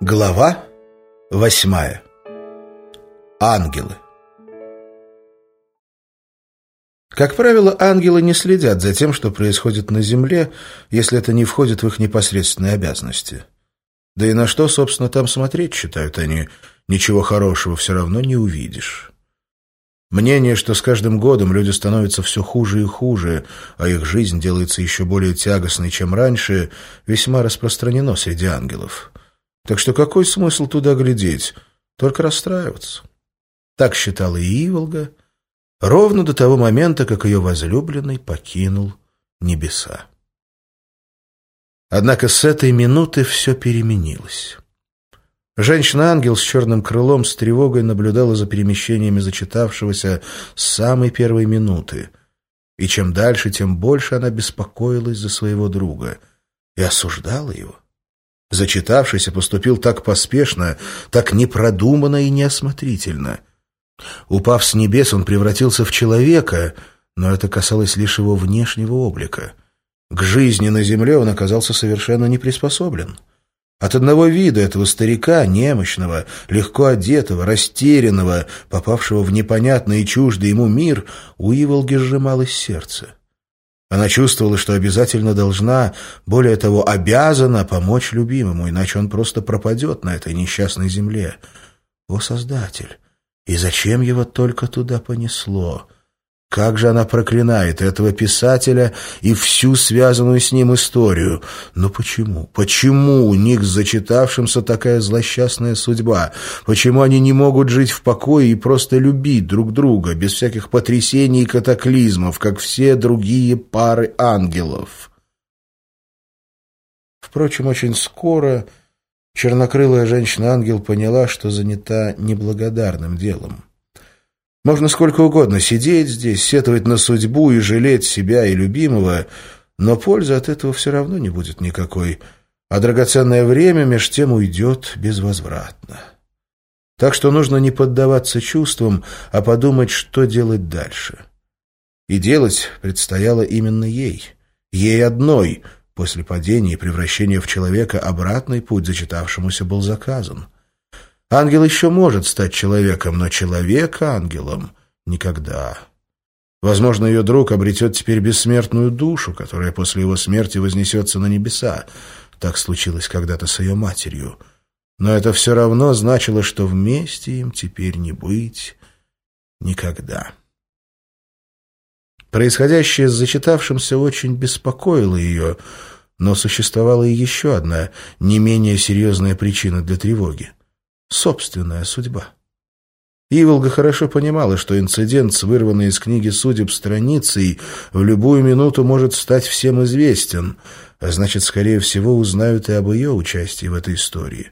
Глава восьмая. Ангелы. Как правило, ангелы не следят за тем, что происходит на земле, если это не входит в их непосредственные обязанности. Да и на что, собственно, там смотреть, считают они, ничего хорошего все равно не увидишь. Мнение, что с каждым годом люди становятся все хуже и хуже, а их жизнь делается еще более тягостной, чем раньше, весьма распространено среди ангелов. Так что какой смысл туда глядеть? Только расстраиваться. Так считала и Иволга, ровно до того момента, как ее возлюбленный покинул небеса. Однако с этой минуты все переменилось. Женщина-ангел с черным крылом с тревогой наблюдала за перемещениями зачитавшегося с самой первой минуты. И чем дальше, тем больше она беспокоилась за своего друга и осуждала его. Зачитавшийся поступил так поспешно, так непродуманно и неосмотрительно. Упав с небес, он превратился в человека, но это касалось лишь его внешнего облика. К жизни на земле он оказался совершенно не приспособлен. От одного вида этого старика, немощного, легко одетого, растерянного, попавшего в непонятный и чуждый ему мир, у Иволги сжималось сердце. Она чувствовала, что обязательно должна, более того, обязана помочь любимому, иначе он просто пропадет на этой несчастной земле. О, Создатель! И зачем его только туда понесло? Как же она проклинает этого писателя и всю связанную с ним историю. Но почему? Почему у них с зачитавшимся такая злосчастная судьба? Почему они не могут жить в покое и просто любить друг друга, без всяких потрясений и катаклизмов, как все другие пары ангелов? Впрочем, очень скоро чернокрылая женщина-ангел поняла, что занята неблагодарным делом. Можно сколько угодно сидеть здесь, сетовать на судьбу и жалеть себя и любимого, но пользы от этого все равно не будет никакой, а драгоценное время меж тем уйдет безвозвратно. Так что нужно не поддаваться чувствам, а подумать, что делать дальше. И делать предстояло именно ей, ей одной. После падения и превращения в человека обратный путь зачитавшемуся был заказан. Ангел еще может стать человеком, но человек ангелом никогда. Возможно, ее друг обретет теперь бессмертную душу, которая после его смерти вознесется на небеса. Так случилось когда-то с ее матерью. Но это все равно значило, что вместе им теперь не быть никогда. Происходящее с зачитавшимся очень беспокоило ее, но существовала и еще одна, не менее серьезная причина для тревоги собственная судьба. Иволга хорошо понимала, что инцидент с вырванной из книги судеб страницей в любую минуту может стать всем известен, а значит, скорее всего, узнают и об ее участии в этой истории.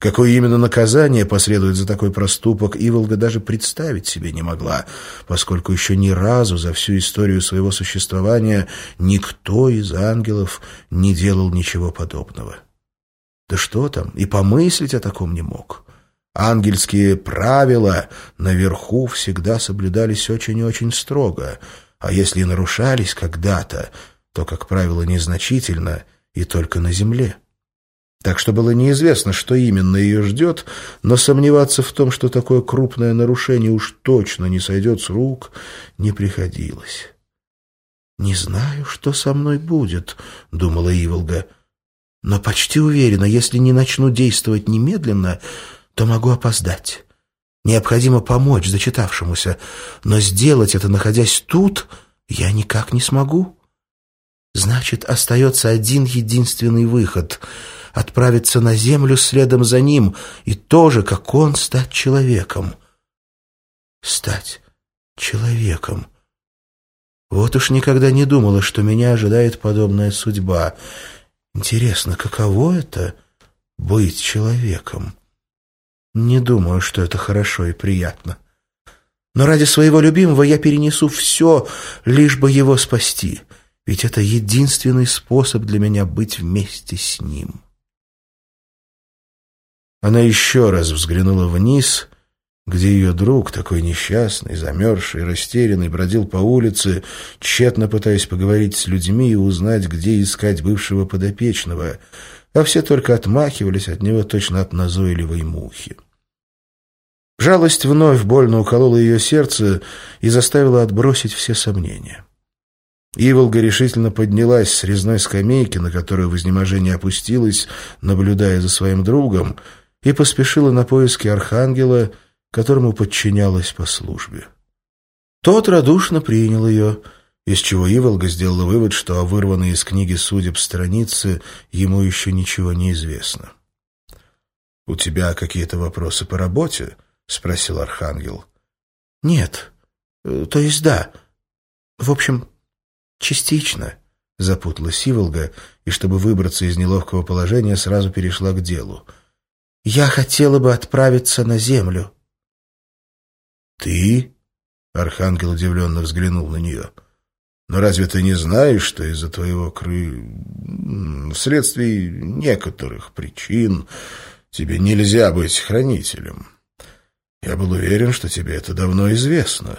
Какое именно наказание последует за такой проступок, Иволга даже представить себе не могла, поскольку еще ни разу за всю историю своего существования никто из ангелов не делал ничего подобного. Да что там, и помыслить о таком не мог. Ангельские правила наверху всегда соблюдались очень и очень строго, а если и нарушались когда-то, то, как правило, незначительно и только на земле. Так что было неизвестно, что именно ее ждет, но сомневаться в том, что такое крупное нарушение уж точно не сойдет с рук, не приходилось. «Не знаю, что со мной будет», — думала Иволга, — но почти уверена, если не начну действовать немедленно, то могу опоздать. Необходимо помочь зачитавшемуся, но сделать это, находясь тут, я никак не смогу. Значит, остается один единственный выход — отправиться на землю следом за ним и тоже, как он, стать человеком. Стать человеком. Вот уж никогда не думала, что меня ожидает подобная судьба — Интересно, каково это — быть человеком? Не думаю, что это хорошо и приятно. Но ради своего любимого я перенесу все, лишь бы его спасти, ведь это единственный способ для меня быть вместе с ним. Она еще раз взглянула вниз, где ее друг, такой несчастный, замерзший, растерянный, бродил по улице, тщетно пытаясь поговорить с людьми и узнать, где искать бывшего подопечного, а все только отмахивались от него точно от назойливой мухи. Жалость вновь больно уколола ее сердце и заставила отбросить все сомнения. Иволга решительно поднялась с резной скамейки, на которую в изнеможении опустилась, наблюдая за своим другом, и поспешила на поиски архангела, которому подчинялась по службе. Тот радушно принял ее, из чего Иволга сделала вывод, что о вырванной из книги судеб страницы ему еще ничего не известно. «У тебя какие-то вопросы по работе?» — спросил Архангел. «Нет. Э, то есть да. В общем, частично», — запуталась Иволга, и, чтобы выбраться из неловкого положения, сразу перешла к делу. «Я хотела бы отправиться на землю». «Ты?» — Архангел удивленно взглянул на нее. «Но разве ты не знаешь, что из-за твоего кры... вследствие некоторых причин тебе нельзя быть хранителем? Я был уверен, что тебе это давно известно».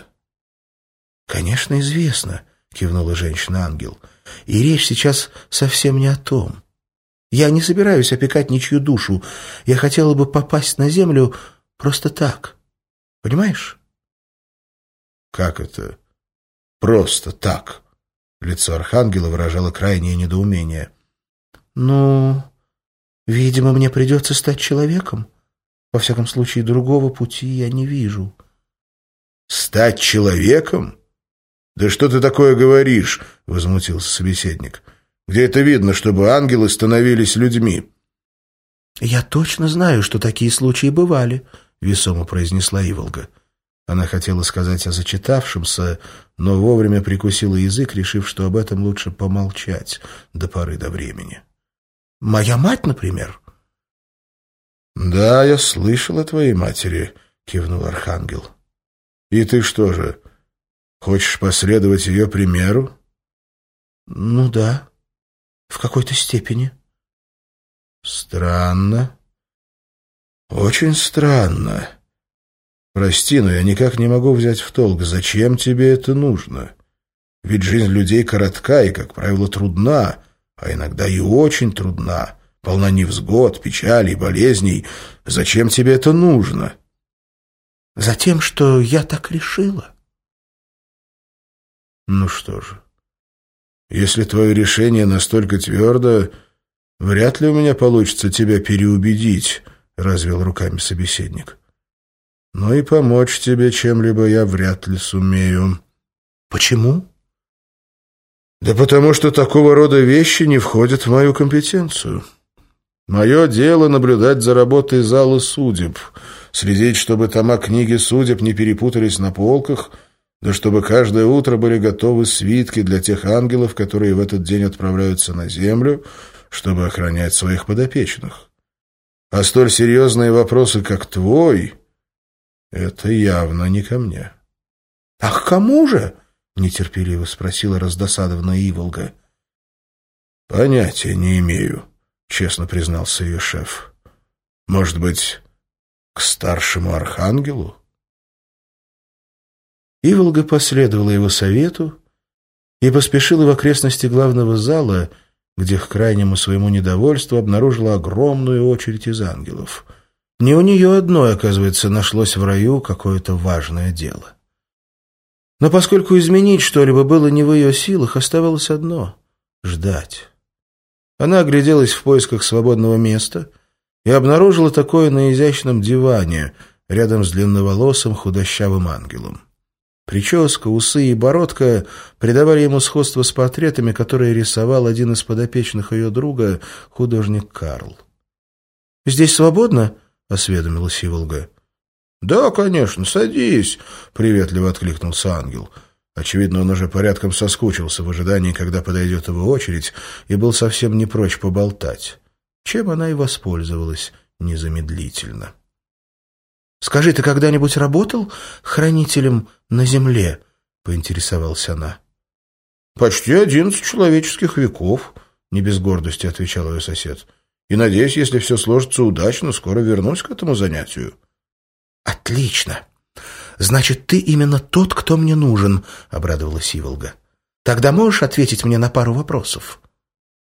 «Конечно, известно», — кивнула женщина-ангел. «И речь сейчас совсем не о том. Я не собираюсь опекать ничью душу. Я хотела бы попасть на землю просто так. Понимаешь?» «Как это? Просто так?» Лицо архангела выражало крайнее недоумение. «Ну, видимо, мне придется стать человеком. Во всяком случае, другого пути я не вижу». «Стать человеком? Да что ты такое говоришь?» — возмутился собеседник. «Где это видно, чтобы ангелы становились людьми?» «Я точно знаю, что такие случаи бывали», — весомо произнесла Иволга. Она хотела сказать о зачитавшемся, но вовремя прикусила язык, решив, что об этом лучше помолчать до поры до времени. «Моя мать, например?» «Да, я слышал о твоей матери», — кивнул Архангел. «И ты что же, хочешь последовать ее примеру?» «Ну да, в какой-то степени». «Странно. Очень странно». Прости, но я никак не могу взять в толк, зачем тебе это нужно? Ведь жизнь людей коротка и, как правило, трудна, а иногда и очень трудна, полна невзгод, печалей, болезней. Зачем тебе это нужно? Затем, что я так решила. Ну что же, если твое решение настолько твердо, вряд ли у меня получится тебя переубедить, — развел руками собеседник но и помочь тебе чем-либо я вряд ли сумею. Почему? Да потому что такого рода вещи не входят в мою компетенцию. Мое дело наблюдать за работой зала судеб, следить, чтобы тома книги судеб не перепутались на полках, да чтобы каждое утро были готовы свитки для тех ангелов, которые в этот день отправляются на землю, чтобы охранять своих подопечных. А столь серьезные вопросы, как твой, это явно не ко мне. — А к кому же? — нетерпеливо спросила раздосадованная Иволга. — Понятия не имею, — честно признался ее шеф. — Может быть, к старшему архангелу? Иволга последовала его совету и поспешила в окрестности главного зала, где к крайнему своему недовольству обнаружила огромную очередь из ангелов — не у нее одной, оказывается, нашлось в раю какое-то важное дело. Но поскольку изменить что-либо было не в ее силах, оставалось одно — ждать. Она огляделась в поисках свободного места и обнаружила такое на изящном диване рядом с длинноволосым худощавым ангелом. Прическа, усы и бородка придавали ему сходство с портретами, которые рисовал один из подопечных ее друга, художник Карл. «Здесь свободно?» — осведомилась Иволга. «Да, конечно, садись», — приветливо откликнулся ангел. Очевидно, он уже порядком соскучился в ожидании, когда подойдет его очередь, и был совсем не прочь поболтать, чем она и воспользовалась незамедлительно. «Скажи, ты когда-нибудь работал хранителем на земле?» — поинтересовалась она. «Почти одиннадцать человеческих веков», — не без гордости отвечал ее сосед. И надеюсь, если все сложится удачно, скоро вернусь к этому занятию. Отлично. «Значит, ты именно тот, кто мне нужен», — обрадовалась Иволга. «Тогда можешь ответить мне на пару вопросов?»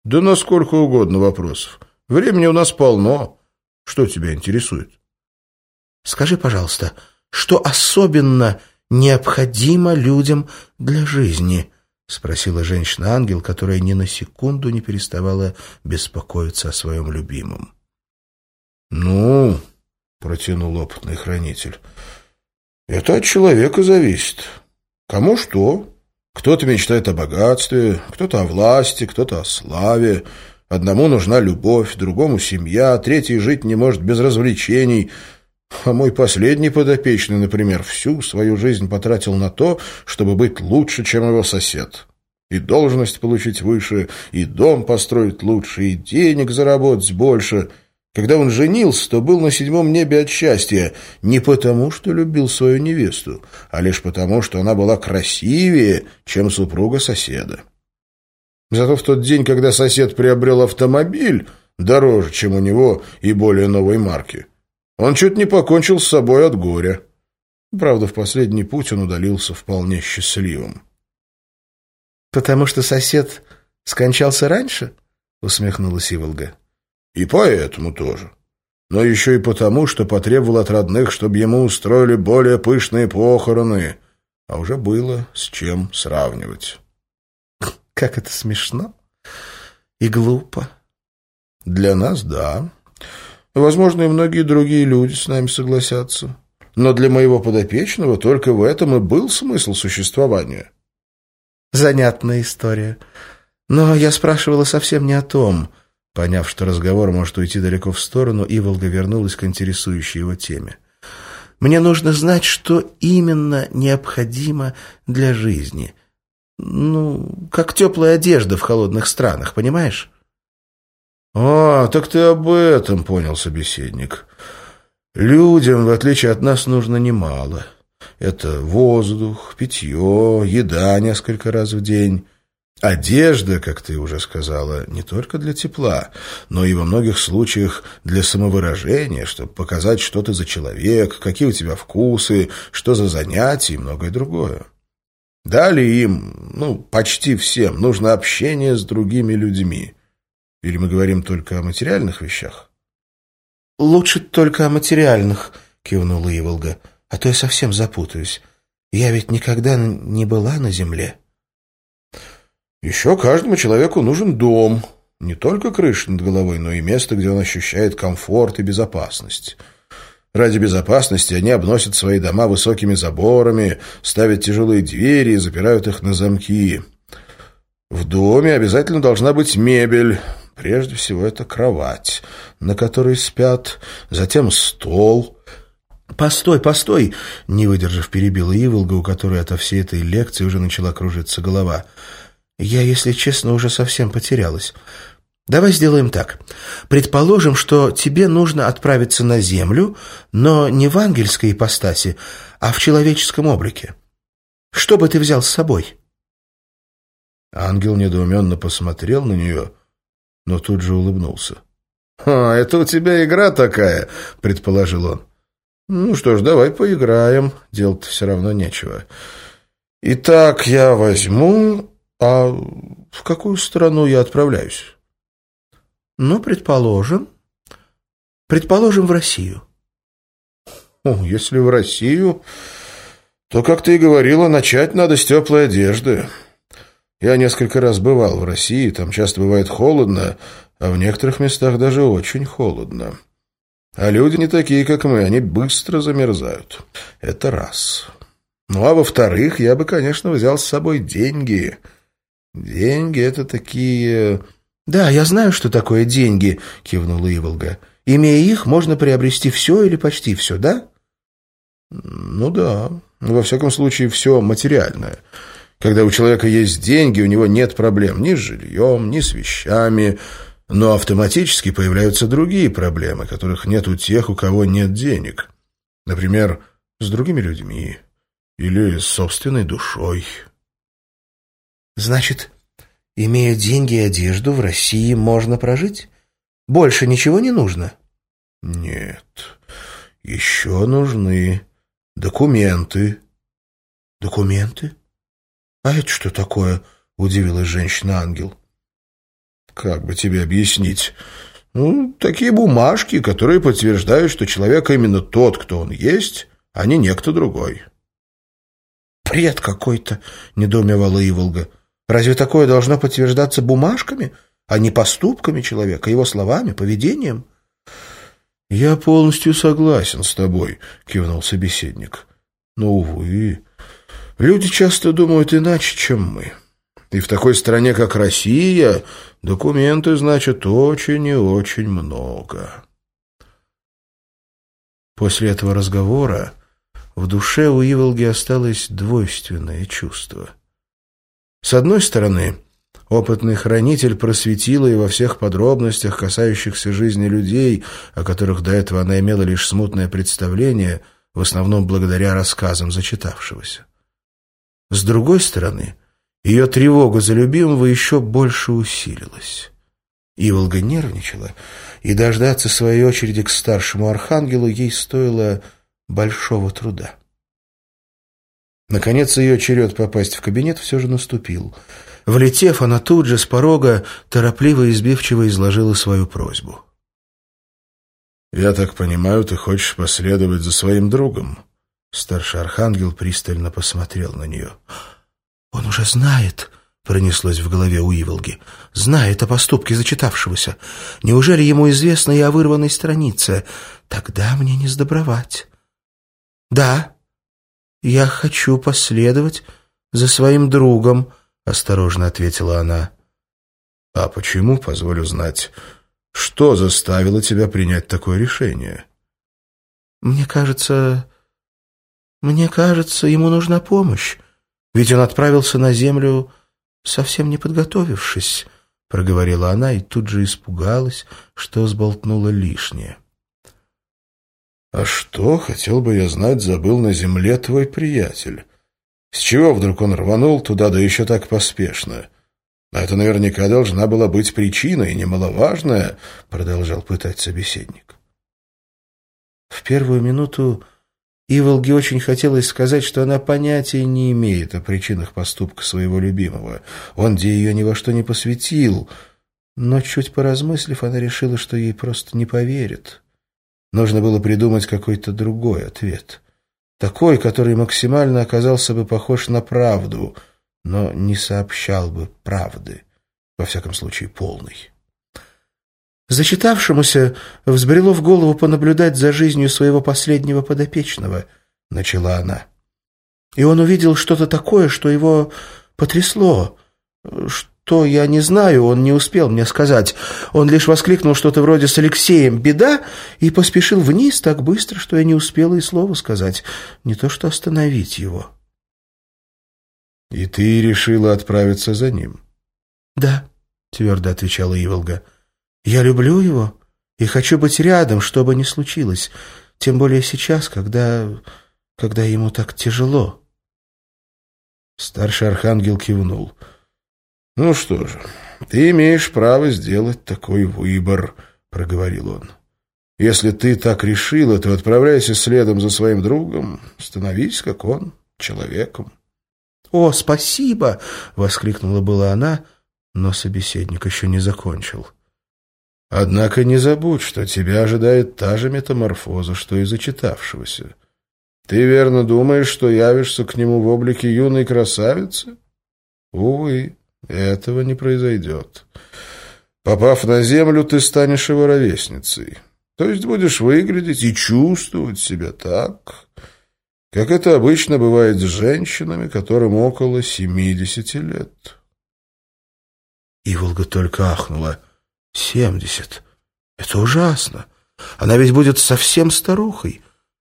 «Да на сколько угодно вопросов. Времени у нас полно. Что тебя интересует?» «Скажи, пожалуйста, что особенно необходимо людям для жизни?» — спросила женщина-ангел, которая ни на секунду не переставала беспокоиться о своем любимом. «Ну...» — протянул опытный хранитель. «Это от человека зависит. Кому что. Кто-то мечтает о богатстве, кто-то о власти, кто-то о славе. Одному нужна любовь, другому — семья, третий жить не может без развлечений». А мой последний подопечный, например, всю свою жизнь потратил на то, чтобы быть лучше, чем его сосед. И должность получить выше, и дом построить лучше, и денег заработать больше — когда он женился, то был на седьмом небе от счастья не потому, что любил свою невесту, а лишь потому, что она была красивее, чем супруга соседа. Зато в тот день, когда сосед приобрел автомобиль, дороже, чем у него и более новой марки, он чуть не покончил с собой от горя. Правда, в последний путь он удалился вполне счастливым. «Потому что сосед скончался раньше?» — усмехнулась Иволга. И поэтому тоже. Но еще и потому, что потребовал от родных, чтобы ему устроили более пышные похороны. А уже было с чем сравнивать. Как это смешно и глупо. Для нас — да. Возможно, и многие другие люди с нами согласятся. Но для моего подопечного только в этом и был смысл существования. Занятная история. Но я спрашивала совсем не о том — Поняв, что разговор может уйти далеко в сторону, Иволга вернулась к интересующей его теме. «Мне нужно знать, что именно необходимо для жизни. Ну, как теплая одежда в холодных странах, понимаешь?» «А, так ты об этом понял, собеседник. Людям, в отличие от нас, нужно немало. Это воздух, питье, еда несколько раз в день». Одежда, как ты уже сказала, не только для тепла, но и во многих случаях для самовыражения, чтобы показать, что ты за человек, какие у тебя вкусы, что за занятия и многое другое. Далее им, ну, почти всем, нужно общение с другими людьми. Или мы говорим только о материальных вещах? «Лучше только о материальных», — кивнула Иволга, — «а то я совсем запутаюсь. Я ведь никогда не была на земле». Еще каждому человеку нужен дом. Не только крыша над головой, но и место, где он ощущает комфорт и безопасность. Ради безопасности они обносят свои дома высокими заборами, ставят тяжелые двери и запирают их на замки. В доме обязательно должна быть мебель. Прежде всего это кровать, на которой спят, затем стол. «Постой, постой!» — не выдержав, перебила Иволга, у которой ото всей этой лекции уже начала кружиться голова — я, если честно, уже совсем потерялась. Давай сделаем так. Предположим, что тебе нужно отправиться на Землю, но не в ангельской ипостаси, а в человеческом облике. Что бы ты взял с собой?» Ангел недоуменно посмотрел на нее, но тут же улыбнулся. «А, это у тебя игра такая», — предположил он. «Ну что ж, давай поиграем. Делать все равно нечего. Итак, я возьму «А в какую страну я отправляюсь?» «Ну, предположим. Предположим, в Россию». О, «Если в Россию, то, как ты и говорила, начать надо с теплой одежды. Я несколько раз бывал в России, там часто бывает холодно, а в некоторых местах даже очень холодно. А люди не такие, как мы, они быстро замерзают. Это раз. Ну, а во-вторых, я бы, конечно, взял с собой деньги». «Деньги — это такие...» «Да, я знаю, что такое деньги», — кивнула Иволга. «Имея их, можно приобрести все или почти все, да?» «Ну да. Во всяком случае, все материальное. Когда у человека есть деньги, у него нет проблем ни с жильем, ни с вещами, но автоматически появляются другие проблемы, которых нет у тех, у кого нет денег. Например, с другими людьми или с собственной душой». Значит, имея деньги и одежду, в России можно прожить? Больше ничего не нужно? Нет, еще нужны документы». «Документы? А это что такое?» — удивилась женщина-ангел. «Как бы тебе объяснить?» Ну, такие бумажки, которые подтверждают, что человек именно тот, кто он есть, а не некто другой. «Бред какой-то!» — недоумевала Иволга. «Разве такое должно подтверждаться бумажками, а не поступками человека, его словами, поведением?» «Я полностью согласен с тобой», — кивнул собеседник. «Но, увы, люди часто думают иначе, чем мы». И в такой стране, как Россия, документы значат очень и очень много. После этого разговора в душе у Иволги осталось двойственное чувство. С одной стороны, опытный хранитель просветил ее во всех подробностях, касающихся жизни людей, о которых до этого она имела лишь смутное представление, в основном благодаря рассказам зачитавшегося. С другой стороны, ее тревога за любимого еще больше усилилась. Иволга нервничала, и дождаться своей очереди к старшему архангелу ей стоило большого труда. Наконец ее черед попасть в кабинет все же наступил. Влетев, она тут же с порога торопливо и избивчиво изложила свою просьбу. «Я так понимаю, ты хочешь последовать за своим другом?» Старший архангел пристально посмотрел на нее. «Он уже знает», — пронеслось в голове у Иволги, — «знает о поступке зачитавшегося. Неужели ему известно и о вырванной странице? Тогда мне не сдобровать». «Да, я хочу последовать за своим другом», — осторожно ответила она. «А почему, позволю знать, что заставило тебя принять такое решение?» «Мне кажется... Мне кажется, ему нужна помощь. Ведь он отправился на землю, совсем не подготовившись, — проговорила она и тут же испугалась, что сболтнула лишнее. — А что, хотел бы я знать, забыл на земле твой приятель? С чего вдруг он рванул туда, да еще так поспешно? А это наверняка должна была быть причина, и немаловажная, — продолжал пытать собеседник. В первую минуту Иволге очень хотелось сказать, что она понятия не имеет о причинах поступка своего любимого. Он где ее ни во что не посвятил. Но, чуть поразмыслив, она решила, что ей просто не поверит. Нужно было придумать какой-то другой ответ. Такой, который максимально оказался бы похож на правду, но не сообщал бы правды, во всяком случае полной. Зачитавшемуся взбрело в голову понаблюдать за жизнью своего последнего подопечного, — начала она. И он увидел что-то такое, что его потрясло. Что, я не знаю, он не успел мне сказать. Он лишь воскликнул что-то вроде «С Алексеем беда!» и поспешил вниз так быстро, что я не успела и слова сказать, не то что остановить его. «И ты решила отправиться за ним?» «Да», — твердо отвечала Иволга. Я люблю его и хочу быть рядом, что бы ни случилось, тем более сейчас, когда... когда ему так тяжело». Старший архангел кивнул. «Ну что же, ты имеешь право сделать такой выбор», — проговорил он. «Если ты так решила, то отправляйся следом за своим другом, становись, как он, человеком». «О, спасибо!» — воскликнула была она, но собеседник еще не закончил. Однако не забудь, что тебя ожидает та же метаморфоза, что и зачитавшегося. Ты верно думаешь, что явишься к нему в облике юной красавицы? Увы, этого не произойдет. Попав на землю, ты станешь его ровесницей. То есть будешь выглядеть и чувствовать себя так, как это обычно бывает с женщинами, которым около семидесяти лет. Иволга только ахнула. Семьдесят. Это ужасно. Она ведь будет совсем старухой.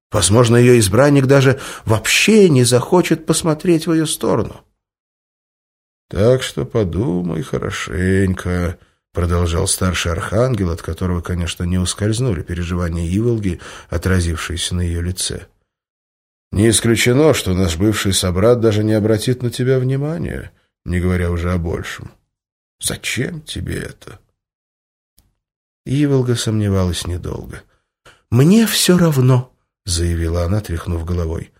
Возможно, ее избранник даже вообще не захочет посмотреть в ее сторону. «Так что подумай хорошенько», — продолжал старший архангел, от которого, конечно, не ускользнули переживания Иволги, отразившиеся на ее лице. «Не исключено, что наш бывший собрат даже не обратит на тебя внимания, не говоря уже о большем. Зачем тебе это?» Иволга сомневалась недолго. «Мне все равно», — заявила она, тряхнув головой.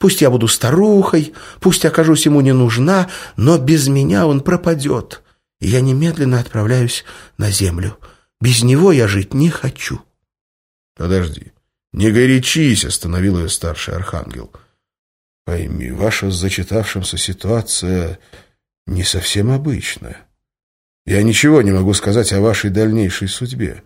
Пусть я буду старухой, пусть окажусь ему не нужна, но без меня он пропадет, и я немедленно отправляюсь на землю. Без него я жить не хочу». «Подожди, не горячись», — остановил ее старший архангел. «Пойми, ваша с зачитавшимся ситуация не совсем обычная. Я ничего не могу сказать о вашей дальнейшей судьбе.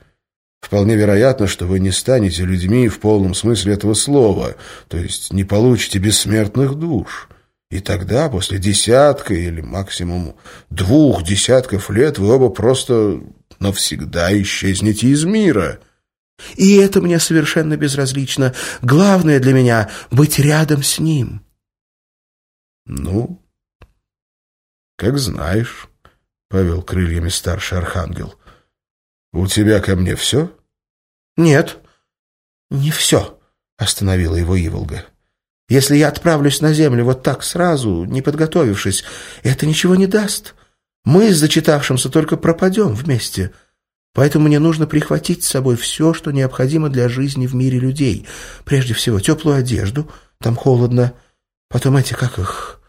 Вполне вероятно, что вы не станете людьми в полном смысле этого слова, то есть не получите бессмертных душ. И тогда, после десятка или максимум двух десятков лет, вы оба просто навсегда исчезнете из мира. И это мне совершенно безразлично. Главное для меня — быть рядом с ним. Ну, как знаешь, — повел крыльями старший архангел. «У тебя ко мне все?» «Нет, не все», — остановила его Иволга. «Если я отправлюсь на землю вот так сразу, не подготовившись, это ничего не даст. Мы с зачитавшимся только пропадем вместе. Поэтому мне нужно прихватить с собой все, что необходимо для жизни в мире людей. Прежде всего, теплую одежду, там холодно. Потом эти, как их,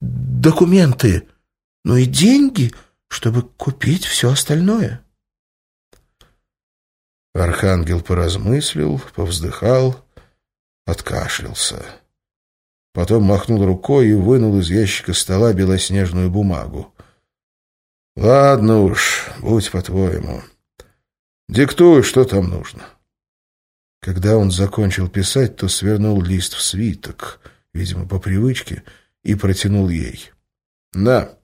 документы, ну и деньги, чтобы купить все остальное». Архангел поразмыслил, повздыхал, откашлялся. Потом махнул рукой и вынул из ящика стола белоснежную бумагу. «Ладно уж, будь по-твоему. Диктуй, что там нужно». Когда он закончил писать, то свернул лист в свиток, видимо, по привычке, и протянул ей. «На,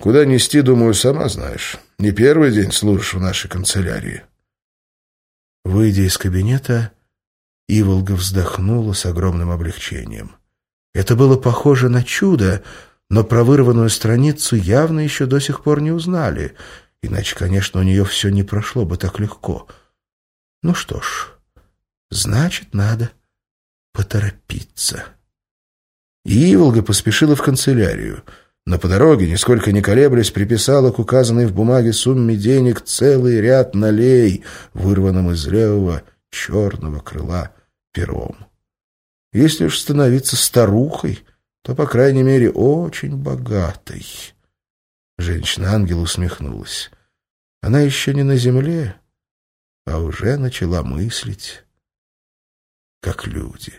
куда нести, думаю, сама знаешь. Не первый день служишь в нашей канцелярии». Выйдя из кабинета, Иволга вздохнула с огромным облегчением. Это было похоже на чудо, но про вырванную страницу явно еще до сих пор не узнали, иначе, конечно, у нее все не прошло бы так легко. Ну что ж, значит, надо поторопиться. И Иволга поспешила в канцелярию — но по дороге, нисколько не колеблясь, приписала к указанной в бумаге сумме денег целый ряд налей, вырванным из левого черного крыла пером. Если уж становиться старухой, то, по крайней мере, очень богатой. Женщина-ангел усмехнулась. Она еще не на земле, а уже начала мыслить, как люди.